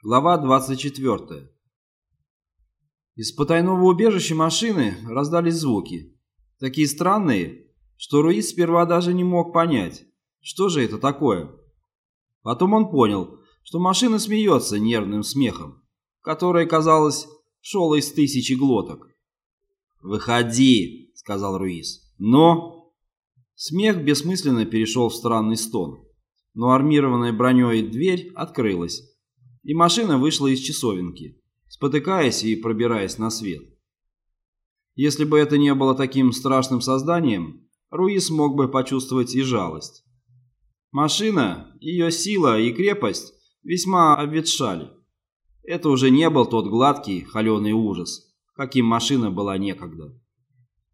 Глава 24. Из потайного убежища машины раздались звуки. Такие странные, что Руис сперва даже не мог понять, что же это такое. Потом он понял, что машина смеется нервным смехом, который, казалось, шел из тысячи глоток. «Выходи!» — сказал Руис. «Но...» Смех бессмысленно перешел в странный стон, но армированная броней дверь открылась и машина вышла из часовенки, спотыкаясь и пробираясь на свет. Если бы это не было таким страшным созданием, Руис мог бы почувствовать и жалость. Машина, ее сила и крепость весьма обветшали. Это уже не был тот гладкий, холеный ужас, каким машина была некогда.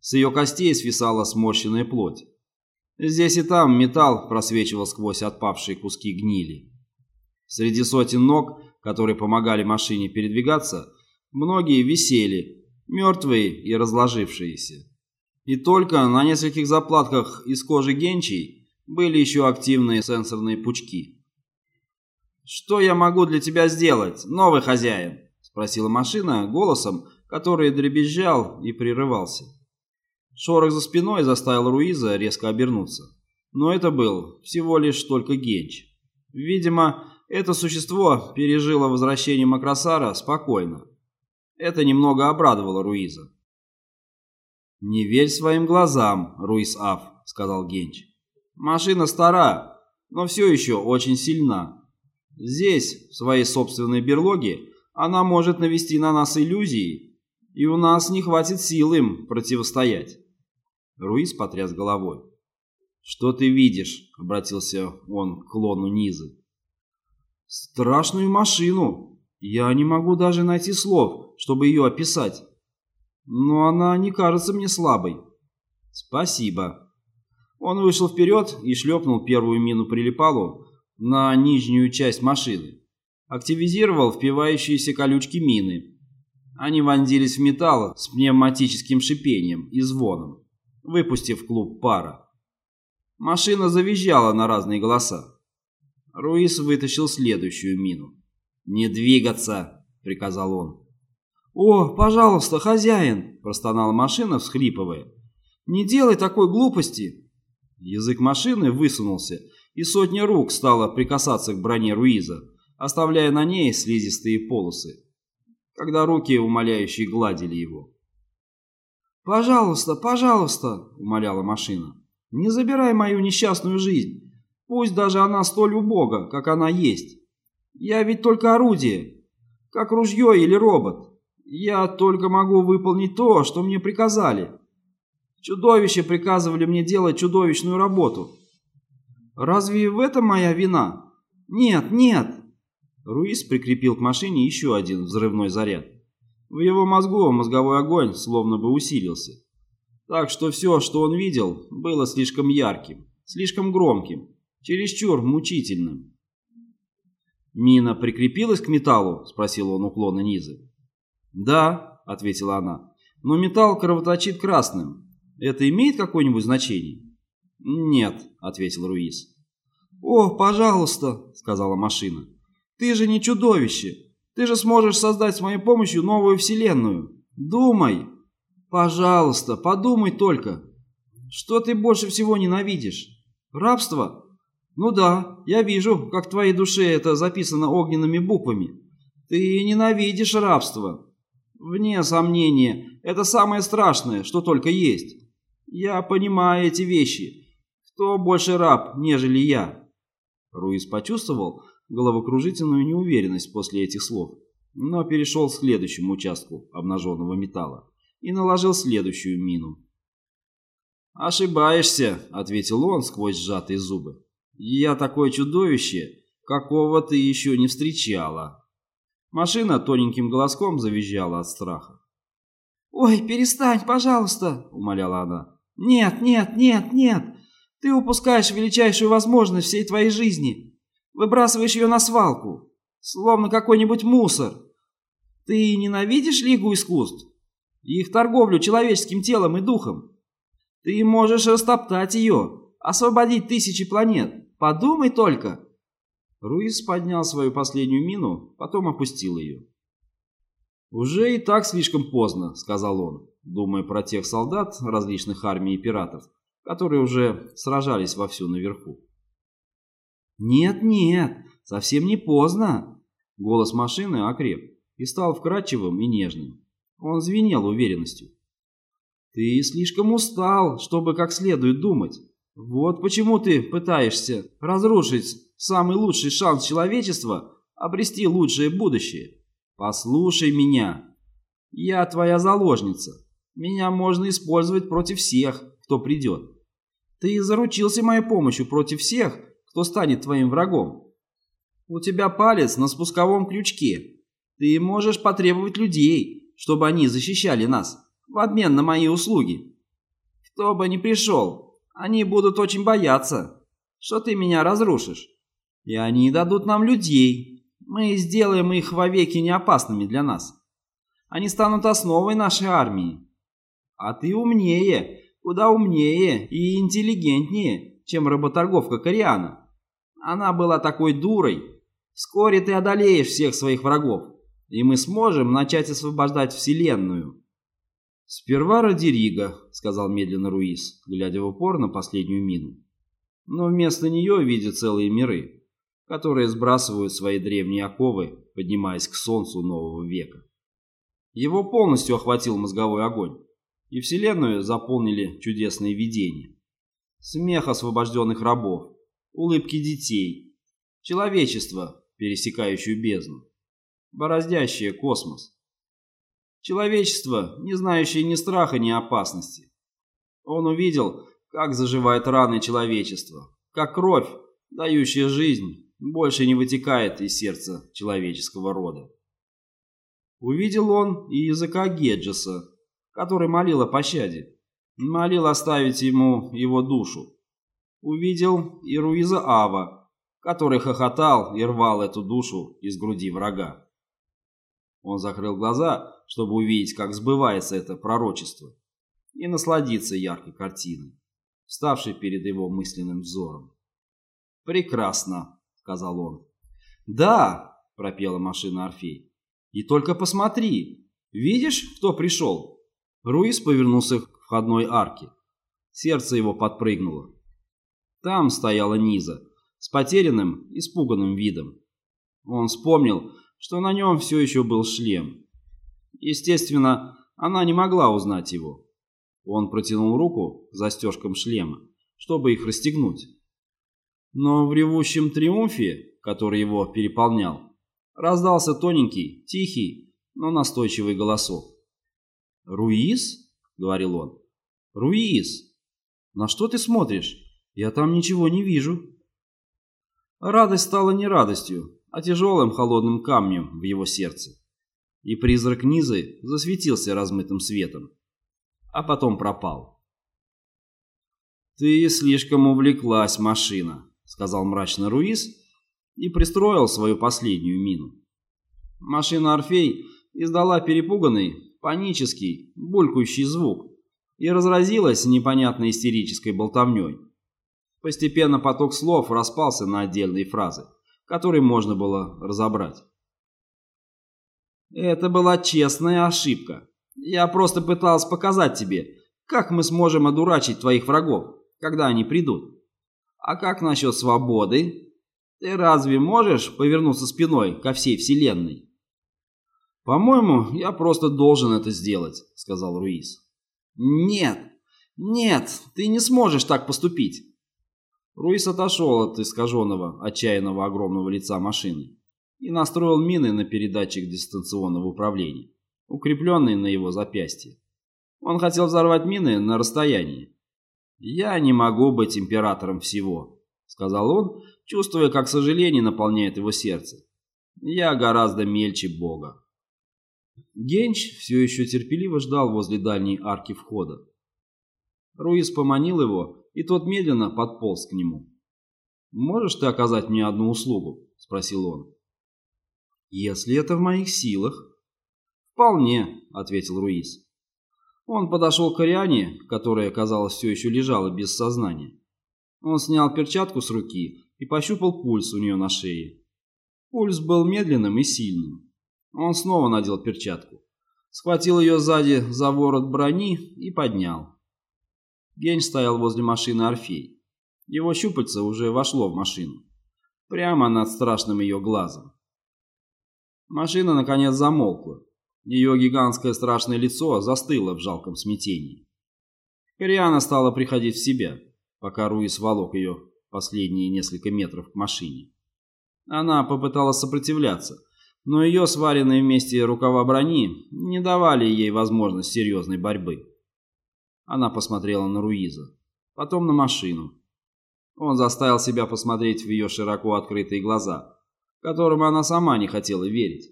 С ее костей свисала сморщенная плоть. Здесь и там металл просвечивал сквозь отпавшие куски гнили. Среди сотен ног, которые помогали машине передвигаться, многие висели, мертвые и разложившиеся. И только на нескольких заплатках из кожи генчей были еще активные сенсорные пучки. «Что я могу для тебя сделать, новый хозяин?» – спросила машина голосом, который дребезжал и прерывался. Шорох за спиной заставил Руиза резко обернуться. Но это был всего лишь только Генч. Видимо, это существо пережило возвращение Макросара спокойно. Это немного обрадовало Руиза. «Не верь своим глазам, Руиз Аф», — сказал Генч. «Машина стара, но все еще очень сильна. Здесь, в своей собственной берлоге, она может навести на нас иллюзии, и у нас не хватит сил им противостоять». Руиз потряс головой. «Что ты видишь?» — обратился он к клону Низы. Страшную машину. Я не могу даже найти слов, чтобы ее описать. Но она не кажется мне слабой. Спасибо. Он вышел вперед и шлепнул первую мину прилипалу на нижнюю часть машины. Активизировал впивающиеся колючки мины. Они вонзились в металл с пневматическим шипением и звоном, выпустив клуб пара. Машина завизжала на разные голоса. Руис вытащил следующую мину. «Не двигаться!» — приказал он. «О, пожалуйста, хозяин!» — простонала машина, всхлипывая. «Не делай такой глупости!» Язык машины высунулся, и сотня рук стала прикасаться к броне Руиза, оставляя на ней слизистые полосы, когда руки умоляющие гладили его. «Пожалуйста, пожалуйста!» — умоляла машина. «Не забирай мою несчастную жизнь!» Пусть даже она столь убога, как она есть. Я ведь только орудие, как ружье или робот. Я только могу выполнить то, что мне приказали. Чудовища приказывали мне делать чудовищную работу. Разве в этом моя вина? Нет, нет. Руис прикрепил к машине еще один взрывной заряд. В его мозгу мозговой огонь словно бы усилился. Так что все, что он видел, было слишком ярким, слишком громким, чересчур мучительным. «Мина прикрепилась к металлу?» – спросил он уклона Низы. «Да», – ответила она, – «но металл кровоточит красным. Это имеет какое-нибудь значение?» «Нет», – ответил Руис. «О, пожалуйста», – сказала машина, – «ты же не чудовище. Ты же сможешь создать с моей помощью новую вселенную. Думай. Пожалуйста, подумай только. Что ты больше всего ненавидишь? Рабство «Ну да, я вижу, как в твоей душе это записано огненными буквами. Ты ненавидишь рабство. Вне сомнения, это самое страшное, что только есть. Я понимаю эти вещи. Кто больше раб, нежели я?» Руис почувствовал головокружительную неуверенность после этих слов, но перешел к следующему участку обнаженного металла и наложил следующую мину. «Ошибаешься», — ответил он сквозь сжатые зубы. Я такое чудовище, какого ты еще не встречала. Машина тоненьким голоском завизжала от страха. «Ой, перестань, пожалуйста!» — умоляла она. «Нет, нет, нет, нет! Ты упускаешь величайшую возможность всей твоей жизни. Выбрасываешь ее на свалку, словно какой-нибудь мусор. Ты ненавидишь Лигу искусств? Их торговлю человеческим телом и духом? Ты можешь растоптать ее, освободить тысячи планет, Подумай только!» Руис поднял свою последнюю мину, потом опустил ее. «Уже и так слишком поздно», — сказал он, думая про тех солдат различных армий и пиратов, которые уже сражались вовсю наверху. «Нет-нет, совсем не поздно!» Голос машины окреп и стал вкрадчивым и нежным. Он звенел уверенностью. «Ты слишком устал, чтобы как следует думать. Вот почему ты пытаешься разрушить самый лучший шанс человечества обрести лучшее будущее. Послушай меня. Я твоя заложница. Меня можно использовать против всех, кто придет. Ты заручился моей помощью против всех, кто станет твоим врагом. У тебя палец на спусковом крючке. Ты можешь потребовать людей, чтобы они защищали нас, в обмен на мои услуги. Кто бы ни пришел, они будут очень бояться, что ты меня разрушишь. И они дадут нам людей. Мы сделаем их вовеки неопасными для нас. Они станут основой нашей армии. А ты умнее, куда умнее и интеллигентнее, чем работорговка Кориана. Она была такой дурой. Вскоре ты одолеешь всех своих врагов, и мы сможем начать освобождать Вселенную. «Сперва ради Рига», — сказал медленно Руис, глядя в упор на последнюю мину. «Но вместо нее видят целые миры, которые сбрасывают свои древние оковы, поднимаясь к солнцу нового века. Его полностью охватил мозговой огонь, и Вселенную заполнили чудесные видения. Смех освобожденных рабов, улыбки детей, человечество, пересекающее бездну, бороздящее космос. Человечество, не знающее ни страха, ни опасности. Он увидел, как заживают раны человечества, как кровь, дающая жизнь, больше не вытекает из сердца человеческого рода. Увидел он и языка Геджеса, который молил о пощаде, молил оставить ему его душу, увидел и Руиза Ава, который хохотал и рвал эту душу из груди врага. Он закрыл глаза, чтобы увидеть, как сбывается это пророчество, и насладиться яркой картиной, ставшей перед его мысленным взором. «Прекрасно», — сказал он. «Да», — пропела машина Орфей. «И только посмотри, видишь, кто пришел?» Руис повернулся к входной арке. Сердце его подпрыгнуло. Там стояла Низа, с потерянным, испуганным видом. Он вспомнил, что на нем все еще был шлем. Естественно, она не могла узнать его. Он протянул руку к застежкам шлема, чтобы их расстегнуть. Но в ревущем триумфе, который его переполнял, раздался тоненький, тихий, но настойчивый голосок. «Руиз?» — говорил он. «Руиз! На что ты смотришь?» Я там ничего не вижу. Радость стала не радостью, а тяжелым холодным камнем в его сердце. И призрак Низы засветился размытым светом, а потом пропал. «Ты слишком увлеклась, машина», — сказал мрачно Руис и пристроил свою последнюю мину. Машина Орфей издала перепуганный, панический, булькающий звук и разразилась непонятной истерической болтовней. Постепенно поток слов распался на отдельные фразы, которые можно было разобрать. Это была честная ошибка. Я просто пытался показать тебе, как мы сможем одурачить твоих врагов, когда они придут. А как насчет свободы? Ты разве можешь повернуться спиной ко всей вселенной? По-моему, я просто должен это сделать, сказал Руис. Нет, нет, ты не сможешь так поступить. Руис отошел от искаженного, отчаянного огромного лица машины и настроил мины на передатчик дистанционного управления, укрепленный на его запястье. Он хотел взорвать мины на расстоянии. «Я не могу быть императором всего», — сказал он, чувствуя, как сожаление наполняет его сердце. «Я гораздо мельче Бога». Генч все еще терпеливо ждал возле дальней арки входа. Руис поманил его и тот медленно подполз к нему. «Можешь ты оказать мне одну услугу?» – спросил он. «Если это в моих силах». «Вполне», – ответил Руис. Он подошел к Ариане, которая, казалось, все еще лежала без сознания. Он снял перчатку с руки и пощупал пульс у нее на шее. Пульс был медленным и сильным. Он снова надел перчатку, схватил ее сзади за ворот брони и поднял. Гень стоял возле машины Орфей. Его щупальце уже вошло в машину, прямо над страшным ее глазом. Машина, наконец, замолкла. Ее гигантское страшное лицо застыло в жалком смятении. Кориана стала приходить в себя, пока Руис волок ее последние несколько метров к машине. Она попыталась сопротивляться, но ее сваренные вместе рукава брони не давали ей возможность серьезной борьбы. Она посмотрела на Руиза, потом на машину. Он заставил себя посмотреть в ее широко открытые глаза, которым она сама не хотела верить.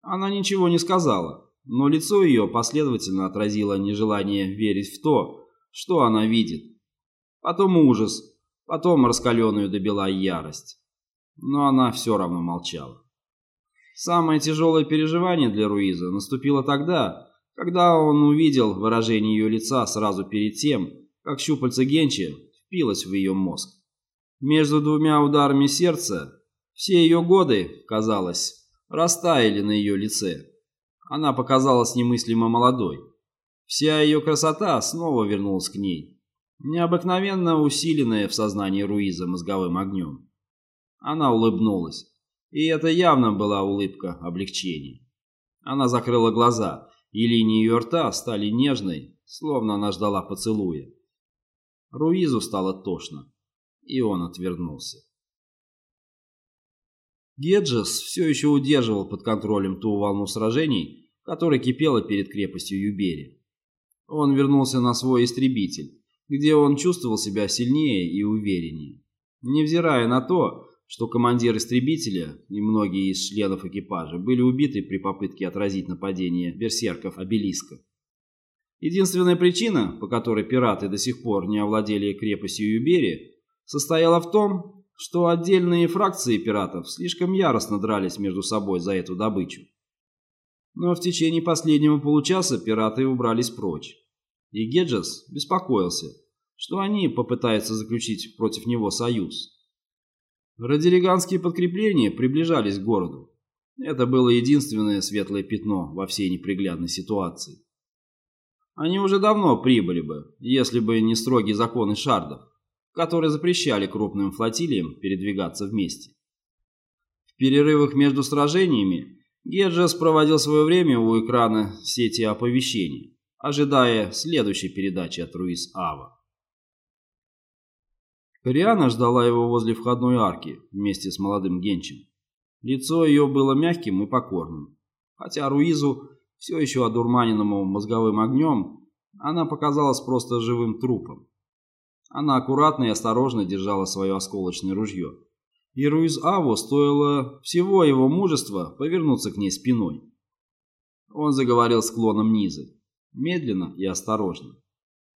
Она ничего не сказала, но лицо ее последовательно отразило нежелание верить в то, что она видит. Потом ужас, потом раскаленную добила ярость. Но она все равно молчала. Самое тяжелое переживание для Руиза наступило тогда, когда он увидел выражение ее лица сразу перед тем, как щупальца Генчи впилось в ее мозг. Между двумя ударами сердца все ее годы, казалось, растаяли на ее лице. Она показалась немыслимо молодой. Вся ее красота снова вернулась к ней, необыкновенно усиленная в сознании Руиза мозговым огнем. Она улыбнулась, и это явно была улыбка облегчения. Она закрыла глаза, и линии ее рта стали нежной, словно она ждала поцелуя. Руизу стало тошно, и он отвернулся. Геджес все еще удерживал под контролем ту волну сражений, которая кипела перед крепостью Юбери. Он вернулся на свой истребитель, где он чувствовал себя сильнее и увереннее. Невзирая на то, что командир истребителя и многие из членов экипажа были убиты при попытке отразить нападение берсерков обелиска. Единственная причина, по которой пираты до сих пор не овладели крепостью Юбери, состояла в том, что отдельные фракции пиратов слишком яростно дрались между собой за эту добычу. Но в течение последнего получаса пираты убрались прочь, и Геджес беспокоился, что они попытаются заключить против него союз. Радириганские подкрепления приближались к городу. Это было единственное светлое пятно во всей неприглядной ситуации. Они уже давно прибыли бы, если бы не строгие законы шардов которые запрещали крупным флотилиям передвигаться вместе. В перерывах между сражениями Геджес проводил свое время у экрана сети оповещений, ожидая следующей передачи от Руис Ава. Кориана ждала его возле входной арки вместе с молодым Генчем. Лицо ее было мягким и покорным, хотя Руизу, все еще одурманенному мозговым огнем, она показалась просто живым трупом. Она аккуратно и осторожно держала свое осколочное ружье. И Руиз Аву стоило всего его мужества повернуться к ней спиной. Он заговорил склоном низа, медленно и осторожно.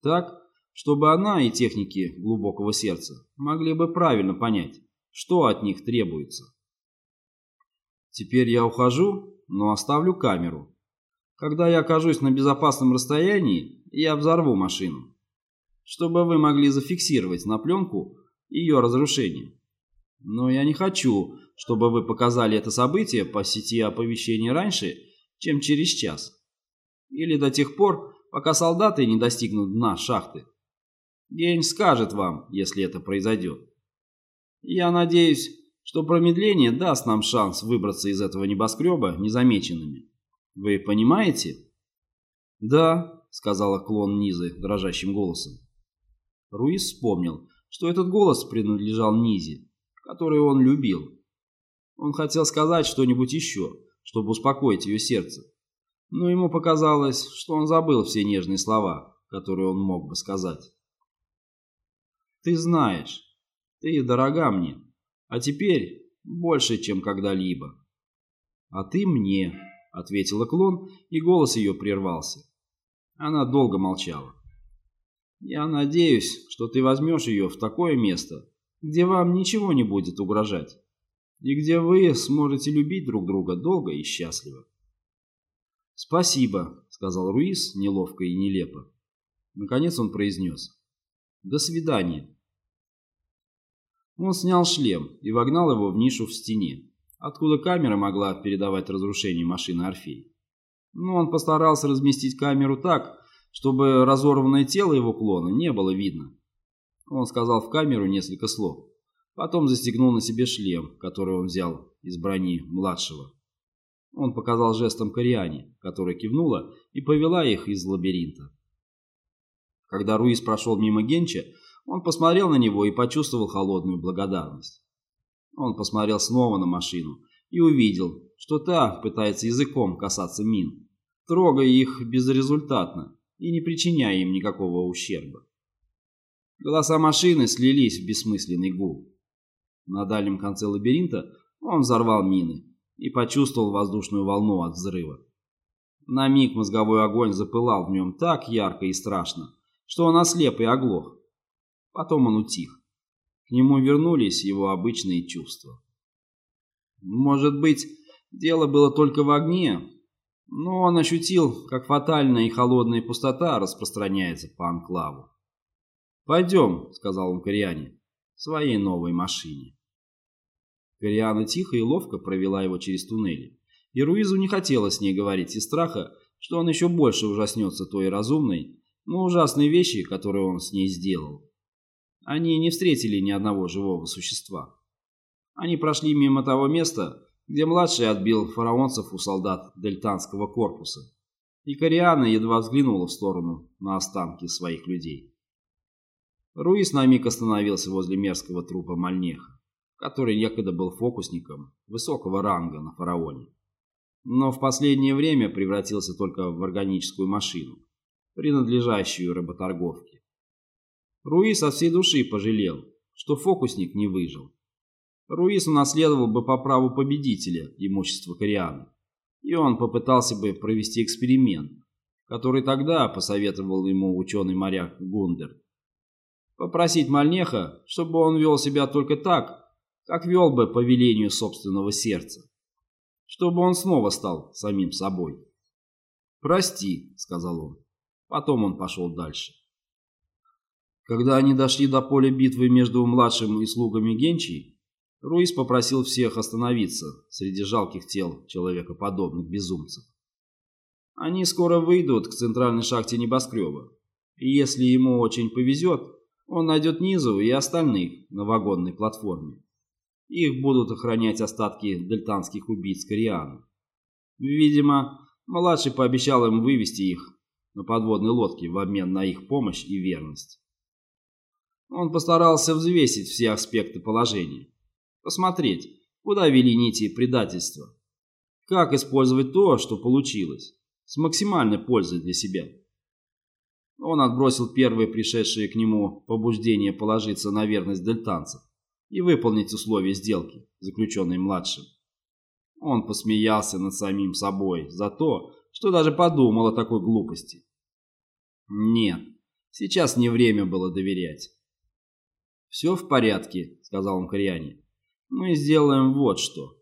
Так, чтобы она и техники глубокого сердца могли бы правильно понять, что от них требуется. Теперь я ухожу, но оставлю камеру. Когда я окажусь на безопасном расстоянии, я взорву машину чтобы вы могли зафиксировать на пленку ее разрушение. Но я не хочу, чтобы вы показали это событие по сети оповещения раньше, чем через час. Или до тех пор, пока солдаты не достигнут дна шахты. Гейн скажет вам, если это произойдет. Я надеюсь, что промедление даст нам шанс выбраться из этого небоскреба незамеченными. Вы понимаете? Да, сказала клон Низы дрожащим голосом. Руис вспомнил, что этот голос принадлежал Низе, которую он любил. Он хотел сказать что-нибудь еще, чтобы успокоить ее сердце. Но ему показалось, что он забыл все нежные слова, которые он мог бы сказать. «Ты знаешь, ты дорога мне, а теперь больше, чем когда-либо». «А ты мне», — ответила клон, и голос ее прервался. Она долго молчала. Я надеюсь, что ты возьмешь ее в такое место, где вам ничего не будет угрожать, и где вы сможете любить друг друга долго и счастливо. «Спасибо», — сказал Руис неловко и нелепо. Наконец он произнес. «До свидания». Он снял шлем и вогнал его в нишу в стене, откуда камера могла передавать разрушение машины Орфей. Но он постарался разместить камеру так, чтобы разорванное тело его клона не было видно. Он сказал в камеру несколько слов, потом застегнул на себе шлем, который он взял из брони младшего. Он показал жестом Кориане, которая кивнула и повела их из лабиринта. Когда Руис прошел мимо Генча, он посмотрел на него и почувствовал холодную благодарность. Он посмотрел снова на машину и увидел, что та пытается языком касаться мин, трогая их безрезультатно и не причиняя им никакого ущерба. Голоса машины слились в бессмысленный гул. На дальнем конце лабиринта он взорвал мины и почувствовал воздушную волну от взрыва. На миг мозговой огонь запылал в нем так ярко и страшно, что он ослеп и оглох. Потом он утих. К нему вернулись его обычные чувства. Может быть, дело было только в огне, но он ощутил, как фатальная и холодная пустота распространяется по анклаву. «Пойдем», — сказал он Кориане, — «в своей новой машине». Кориана тихо и ловко провела его через туннели, и Руизу не хотелось с ней говорить из страха, что он еще больше ужаснется той разумной, но ужасной вещи, которую он с ней сделал. Они не встретили ни одного живого существа. Они прошли мимо того места, где младший отбил фараонцев у солдат дельтанского корпуса, и Кориана едва взглянула в сторону на останки своих людей. Руис на миг остановился возле мерзкого трупа Мальнеха, который некогда был фокусником высокого ранга на фараоне, но в последнее время превратился только в органическую машину, принадлежащую работорговке. Руис от всей души пожалел, что фокусник не выжил. Руис унаследовал бы по праву победителя имущество Корианы, и он попытался бы провести эксперимент, который тогда посоветовал ему ученый-моряк Гундер Попросить Мальнеха, чтобы он вел себя только так, как вел бы по велению собственного сердца. Чтобы он снова стал самим собой. «Прости», — сказал он. Потом он пошел дальше. Когда они дошли до поля битвы между младшим и слугами Генчи, Руис попросил всех остановиться среди жалких тел человекоподобных безумцев. Они скоро выйдут к центральной шахте небоскреба, и если ему очень повезет, он найдет Низу и остальных на вагонной платформе. Их будут охранять остатки дельтанских убийц Корианы. Видимо, младший пообещал им вывести их на подводной лодке в обмен на их помощь и верность. Он постарался взвесить все аспекты положения, посмотреть, куда вели нити предательства, как использовать то, что получилось, с максимальной пользой для себя. Он отбросил первые пришедшие к нему побуждения положиться на верность дельтанцев и выполнить условия сделки, заключенной младшим. Он посмеялся над самим собой за то, что даже подумал о такой глупости. Нет, сейчас не время было доверять. «Все в порядке», — сказал он Кориане. «Мы сделаем вот что.